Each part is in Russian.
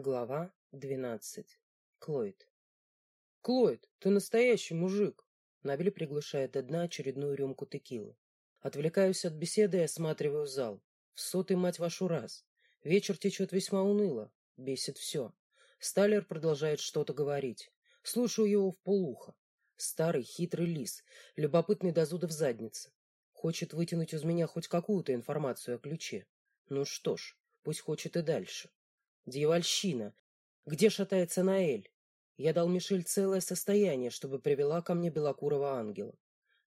Глава двенадцать. Клойд. «Клойд, ты настоящий мужик!» Набель приглашает до дна очередную рюмку текилы. Отвлекаюсь от беседы и осматриваю зал. В сотый, мать вашу, раз. Вечер течет весьма уныло. Бесит все. Сталлер продолжает что-то говорить. Слушаю его в полухо. Старый хитрый лис, любопытный до зуда в заднице. Хочет вытянуть из меня хоть какую-то информацию о ключе. Ну что ж, пусть хочет и дальше. Дьявольщина. Где шатается Наэль? Я дал Мишель целое состояние, чтобы привела ко мне белокурого ангела.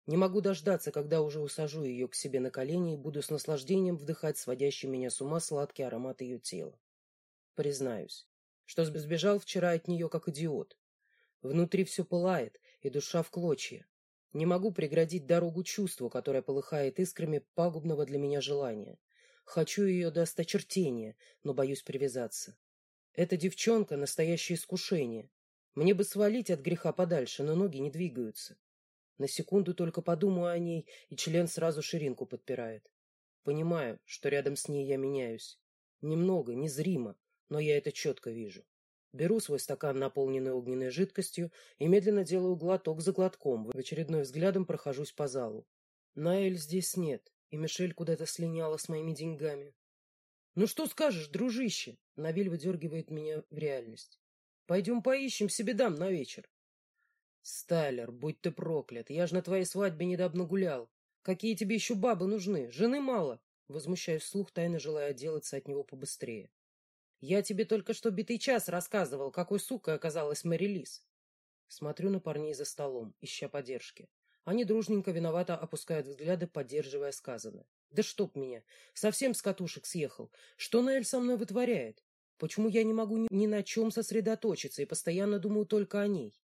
Не могу дождаться, когда уже усажу ее к себе на колени и буду с наслаждением вдыхать сводящий меня с ума сладкий аромат ее тела. Признаюсь, что сбежал вчера от нее как идиот. Внутри все пылает, и душа в клочья. Не могу преградить дорогу чувству, которое полыхает искрами пагубного для меня желания. Хочу ее до осточертения, но боюсь привязаться. Эта девчонка — настоящее искушение. Мне бы свалить от греха подальше, но ноги не двигаются. На секунду только подумаю о ней, и член сразу ширинку подпирает. Понимаю, что рядом с ней я меняюсь. Немного, незримо, но я это четко вижу. Беру свой стакан, наполненный огненной жидкостью, и медленно делаю глоток за глотком, в очередной взглядом прохожусь по залу. Наэль здесь нет и Мишель куда-то слиняла с моими деньгами. Ну что скажешь, дружище? Навиль выдергивает меня в реальность. Пойдем поищем себе дам на вечер. Стайлер, будь ты проклят, я ж на твоей свадьбе недавно гулял. Какие тебе еще бабы нужны? Жены мало. Возмущаюсь вслух, тайно желая отделаться от него побыстрее. Я тебе только что битый час рассказывал, какой сукой оказалась Мэри. Смотрю на парней за столом, ища поддержки. Они дружненько виновато опускают взгляды, поддерживая сказанное. Да чтоб меня! Совсем с катушек съехал. Что Наэль со мной вытворяет? Почему я не могу ни на чем сосредоточиться и постоянно думаю только о ней?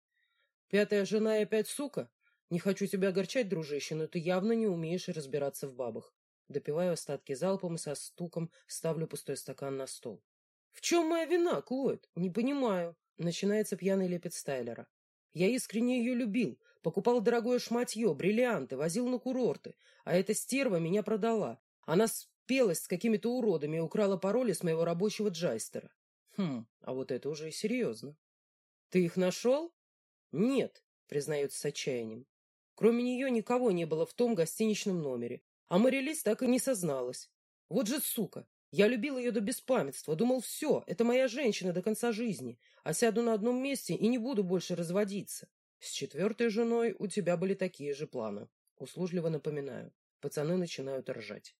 Пятая жена и опять сука? Не хочу тебя огорчать, дружище, но ты явно не умеешь разбираться в бабах. Допиваю остатки залпом и со стуком ставлю пустой стакан на стол. — В чем моя вина, Клод? Не понимаю. Начинается пьяный лепет Стайлера. Я искренне ее любил, покупал дорогое шматье, бриллианты, возил на курорты, а эта стерва меня продала. Она спелась с какими-то уродами и украла пароли с моего рабочего джайстера. Хм, а вот это уже серьезно. Ты их нашел? Нет, признается с отчаянием. Кроме нее никого не было в том гостиничном номере, а Марилис так и не созналась. Вот же сука! Я любил ее до беспамятства, думал, все, это моя женщина до конца жизни, а сяду на одном месте и не буду больше разводиться. С четвертой женой у тебя были такие же планы. Услужливо напоминаю. Пацаны начинают ржать.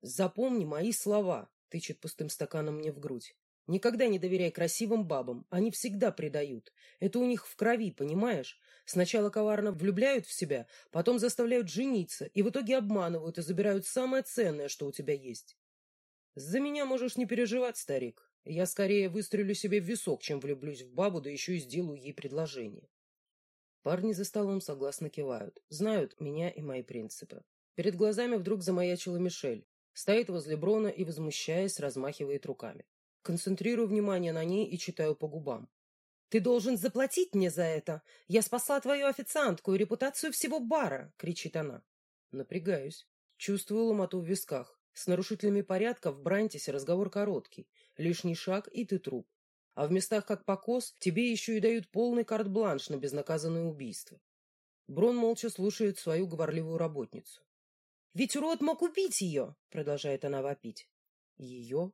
Запомни мои слова, тычет пустым стаканом мне в грудь. Никогда не доверяй красивым бабам, они всегда предают. Это у них в крови, понимаешь? Сначала коварно влюбляют в себя, потом заставляют жениться, и в итоге обманывают и забирают самое ценное, что у тебя есть. За меня можешь не переживать, старик. Я скорее выстрелю себе в висок, чем влюблюсь в бабу, да еще и сделаю ей предложение. Парни за столом согласно кивают, знают меня и мои принципы. Перед глазами вдруг замаячила Мишель. Стоит возле Брона и, возмущаясь, размахивает руками. Концентрирую внимание на ней и читаю по губам. «Ты должен заплатить мне за это! Я спасла твою официантку и репутацию всего бара!» — кричит она. Напрягаюсь. Чувствую ломоту в висках. С нарушителями порядка в Брантисе разговор короткий. Лишний шаг, и ты труп. А в местах как покос тебе еще и дают полный карт-бланш на безнаказанное убийство. Брон молча слушает свою говорливую работницу. «Ведь урод мог убить ее!» — продолжает она вопить. «Ее?»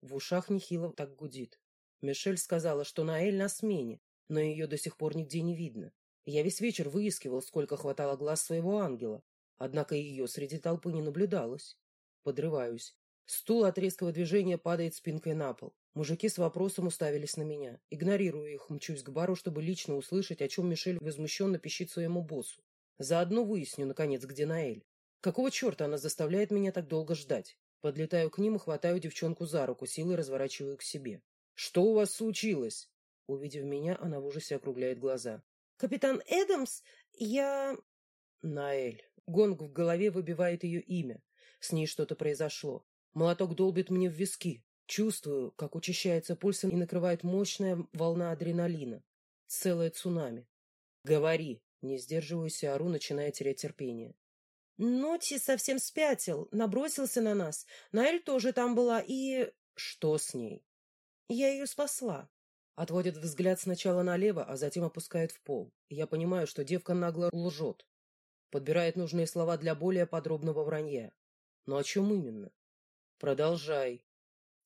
В ушах нехило так гудит. Мишель сказала, что Наэль на смене, но ее до сих пор нигде не видно. Я весь вечер выискивал, сколько хватало глаз своего ангела, однако ее среди толпы не наблюдалось. Подрываюсь. Стул от резкого движения падает спинкой на пол. Мужики с вопросом уставились на меня. Игнорирую их, мчусь к бару, чтобы лично услышать, о чем Мишель возмущенно пищит своему боссу. Заодно выясню, наконец, где Наэль. Какого черта она заставляет меня так долго ждать? Подлетаю к ним и хватаю девчонку за руку, силой разворачиваю к себе. «Что у вас случилось?» Увидев меня, она в ужасе округляет глаза. «Капитан Эдамс, я...» Наэль. Гонг в голове выбивает ее имя. С ней что-то произошло. Молоток долбит мне в виски. Чувствую, как учащается пульс и накрывает мощная волна адреналина. Целое цунами. «Говори!» Не сдерживаюсь, ору, начиная терять терпение. Ноти совсем спятил, набросился на нас. Наэль тоже там была и... Что с ней? Я ее спасла. Отводит взгляд сначала налево, а затем опускает в пол. Я понимаю, что девка нагло лжет. Подбирает нужные слова для более подробного вранья. Но о чем именно? Продолжай.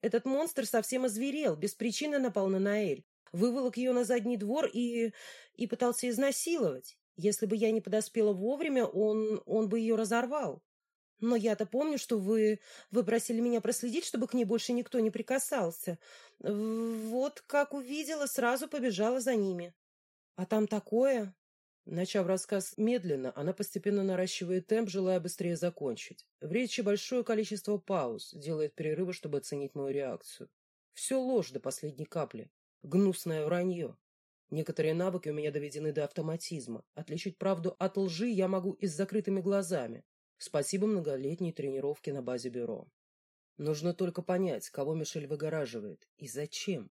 Этот монстр совсем озверел, без причины напал на Наэль. Выволок ее на задний двор и... и пытался изнасиловать. Если бы я не подоспела вовремя, он... он бы ее разорвал. Но я-то помню, что вы... вы просили меня проследить, чтобы к ней больше никто не прикасался. Вот как увидела, сразу побежала за ними. А там такое... Начав рассказ медленно, она постепенно наращивает темп, желая быстрее закончить. В речи большое количество пауз, делает перерывы, чтобы оценить мою реакцию. Все ложь до последней капли. Гнусное вранье. Некоторые навыки у меня доведены до автоматизма. Отличить правду от лжи я могу и с закрытыми глазами. Спасибо многолетней тренировке на базе бюро. Нужно только понять, кого Мишель выгораживает и зачем.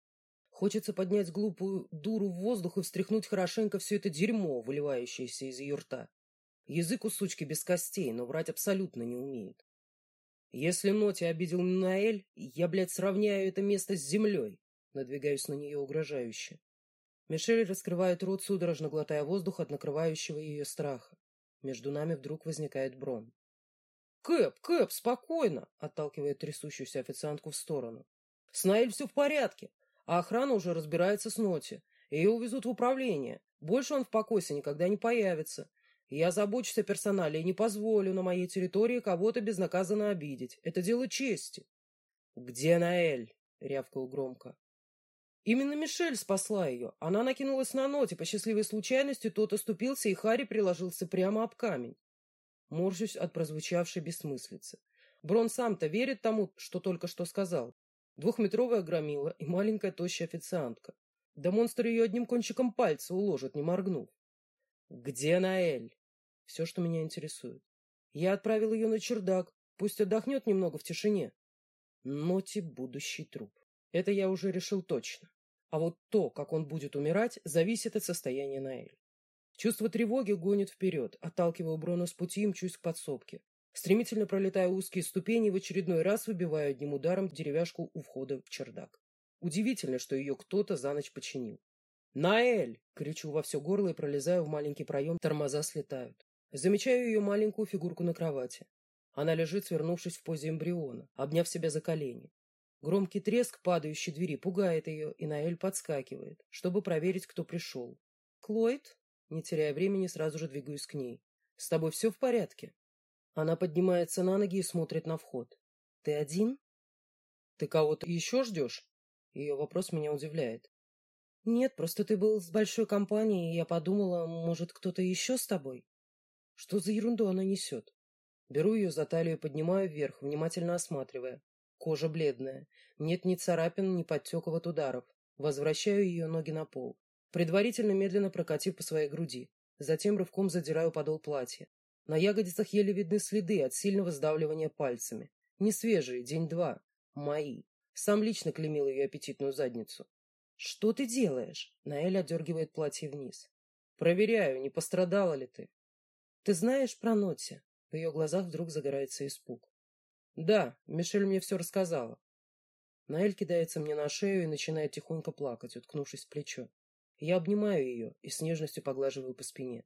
Хочется поднять глупую дуру в воздух и встряхнуть хорошенько все это дерьмо, выливающееся из ее рта. Язык у сучки без костей, но врать абсолютно не умеет. Если Ноти обидел Наэль, я, блядь, сравняю это место с землей. Надвигаюсь на нее угрожающе. Мишель раскрывает рот, судорожно глотая воздух от накрывающего ее страха. Между нами вдруг возникает Брон. «Кэп, Кэп, спокойно!» — отталкивает трясущуюся официантку в сторону. «С Наэль все в порядке а охрана уже разбирается с Ноти. Ее увезут в управление. Больше он в покосе никогда не появится. Я забочусь о персонале и не позволю на моей территории кого-то безнаказанно обидеть. Это дело чести. — Где Наэль? — рявкал громко. Именно Мишель спасла ее. Она накинулась на ноте. По счастливой случайности тот оступился, и Харри приложился прямо об камень. Морщусь от прозвучавшей бессмыслицы. Брон сам-то верит тому, что только что сказал. Двухметровая громила и маленькая тощая официантка. Да монстр ее одним кончиком пальца уложит, не моргнув. Где Наэль? Все, что меня интересует. Я отправил ее на чердак. Пусть отдохнет немного в тишине. Ноти будущий труп. Это я уже решил точно. А вот то, как он будет умирать, зависит от состояния Наэль. Чувство тревоги гонит вперед, отталкиваю Брона с пути и мчусь к подсобке. Стремительно пролетая узкие ступени, в очередной раз выбиваю одним ударом деревяшку у входа в чердак. Удивительно, что ее кто-то за ночь починил. «Наэль!» — кричу во все горло и пролезаю в маленький проем, тормоза слетают. Замечаю ее маленькую фигурку на кровати. Она лежит, свернувшись в позе эмбриона, обняв себя за колени. Громкий треск падающей двери пугает ее, и Наэль подскакивает, чтобы проверить, кто пришел. «Клойд?» Не теряя времени, сразу же двигаюсь к ней. «С тобой все в порядке?» Она поднимается на ноги и смотрит на вход. «Ты один?» «Ты кого-то еще ждешь?» Ее вопрос меня удивляет. «Нет, просто ты был с большой компанией, и я подумала, может, кто-то еще с тобой?» Что за ерунду она несет? Беру ее за талию и поднимаю вверх, внимательно осматривая. Кожа бледная. Нет ни царапин, ни подтеков от ударов. Возвращаю ее ноги на пол. Предварительно медленно прокатив по своей груди. Затем рывком задираю подол платья. На ягодицах еле видны следы от сильного сдавливания пальцами. Не свежие, день-два. Мои. Сам лично клемил ее аппетитную задницу. «Что ты делаешь?» Наэль отдергивает платье вниз. «Проверяю, не пострадала ли ты». «Ты знаешь про Ноти?» В ее глазах вдруг загорается испуг. «Да, Мишель мне все рассказала». Наэль кидается мне на шею и начинает тихонько плакать, уткнувшись в плечо. Я обнимаю ее и с нежностью поглаживаю по спине.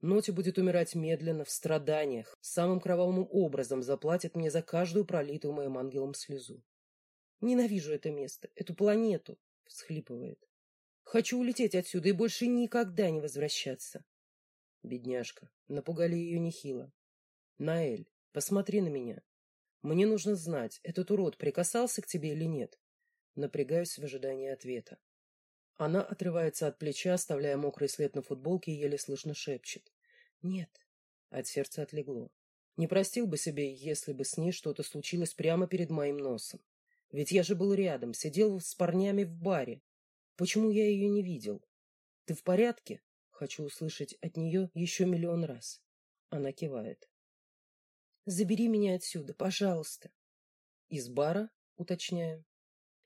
Ноти будет умирать медленно, в страданиях, самым кровавым образом заплатит мне за каждую пролитую моим ангелом слезу. Ненавижу это место, эту планету, всхлипывает. Хочу улететь отсюда и больше никогда не возвращаться. Бедняжка, напугали ее нехило. Наэль, посмотри на меня. Мне нужно знать, этот урод прикасался к тебе или нет. Напрягаюсь в ожидании ответа. Она отрывается от плеча, оставляя мокрый след на футболке и еле слышно шепчет. «Нет». От сердца отлегло. Не простил бы себе, если бы с ней что-то случилось прямо перед моим носом. Ведь я же был рядом, сидел с парнями в баре. Почему я ее не видел? Ты в порядке? Хочу услышать от нее еще миллион раз. Она кивает. Забери меня отсюда, пожалуйста. Из бара, уточняю.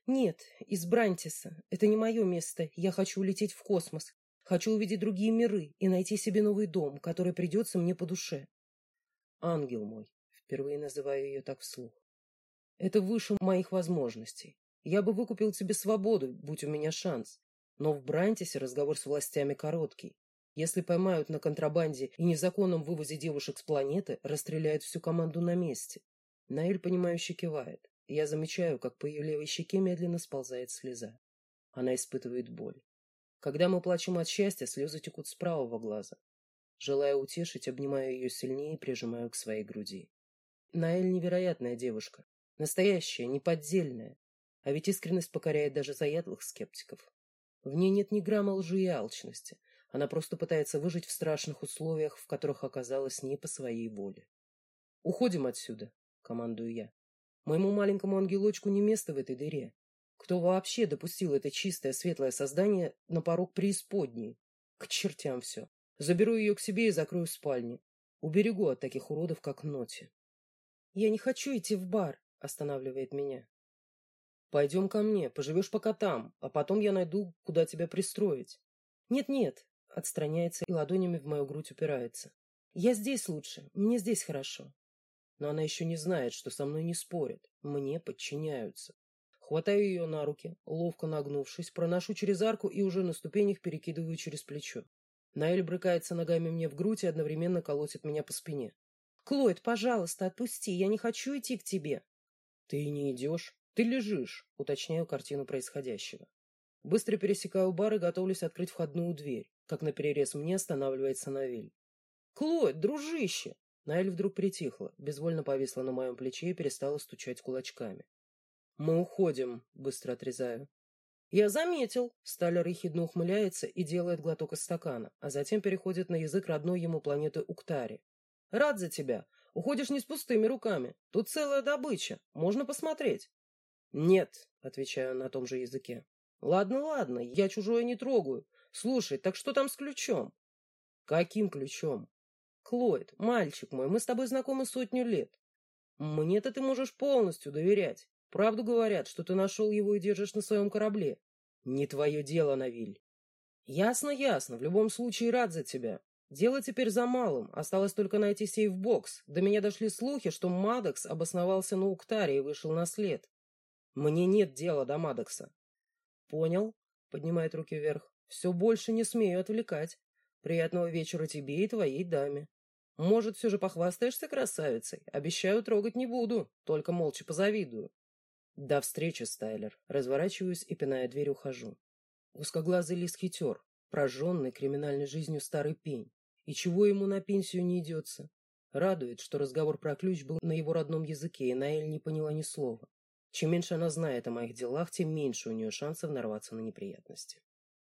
Нет, из Брантиса. Это не мое место. Я хочу улететь в космос. Хочу увидеть другие миры и найти себе новый дом, который придется мне по душе. Ангел мой. Впервые называю ее так вслух. Это выше моих возможностей. Я бы выкупил тебе свободу, будь у меня шанс. Но в Брантисе разговор с властями короткий. Если поймают на контрабанде и незаконном вывозе девушек с планеты, расстреляют всю команду на месте. Наиль, понимающе кивает. Я замечаю, как по ее левой щеке медленно сползает слеза. Она испытывает боль. Когда мы плачем от счастья, слезы текут с правого глаза. Желая утешить, обнимаю ее сильнее и прижимаю к своей груди. Наэль невероятная девушка. Настоящая, неподдельная. А ведь искренность покоряет даже заядлых скептиков. В ней нет ни грамма лжи и алчности. Она просто пытается выжить в страшных условиях, в которых оказалась не по своей воле. «Уходим отсюда», — командую я. «Моему маленькому ангелочку не место в этой дыре. Кто вообще допустил это чистое, светлое создание на порог преисподней? К чертям все. Заберу ее к себе и закрою в спальне. Уберегу от таких уродов, как Ноти». «Я не хочу идти в бар», — останавливает меня. Пойдем ко мне, поживешь пока там, а потом я найду, куда тебя пристроить. Нет-нет, отстраняется и ладонями в мою грудь упирается. Я здесь лучше, мне здесь хорошо. Но она еще не знает, что со мной не спорят, мне подчиняются. Хватаю ее на руки, ловко нагнувшись, проношу через арку и уже на ступенях перекидываю через плечо. Наэль брыкается ногами мне в грудь и одновременно колотит меня по спине. «Клойд, пожалуйста, отпусти, я не хочу идти к тебе». «Ты не идешь?» Ты лежишь, уточняю картину происходящего. Быстро пересекаю бар и готовлюсь открыть входную дверь, как на перерез мне останавливается Навиль. Клод, дружище! Наэль вдруг притихла, безвольно повисла на моем плече и перестала стучать кулачками. Мы уходим, быстро отрезаю. Я заметил. Сталер ехидно ухмыляется и делает глоток из стакана, а затем переходит на язык родной ему планеты Уктари. Рад за тебя. Уходишь не с пустыми руками. Тут целая добыча. Можно посмотреть. «Нет», — отвечаю на том же языке. «Ладно, ладно, я чужое не трогаю. Слушай, так что там с ключом?» «Каким ключом?» «Клойд, мальчик мой, мы с тобой знакомы сотню лет. Мне-то ты можешь полностью доверять. Правду говорят, что ты нашел его и держишь на своем корабле. Не твое дело, Навиль». «Ясно, ясно. В любом случае рад за тебя. Дело теперь за малым. Осталось только найти сейф-бокс. До меня дошли слухи, что Мадокс обосновался на Уктаре и вышел на след. Мне нет дела до Мадокса. Понял? Поднимает руки вверх. Все больше не смею отвлекать. Приятного вечера тебе и твоей даме. Может, все же похвастаешься красавицей? Обещаю, трогать не буду, только молча позавидую. До встречи, Стайлер. Разворачиваюсь и, пиная дверь, ухожу. Узкоглазый лис хитер, прожженный криминальной жизнью старый пень. И чего ему на пенсию не идется? Радует, что разговор про ключ был на его родном языке, и Наэль не поняла ни слова. Чем меньше она знает о моих делах, тем меньше у нее шансов нарваться на неприятности.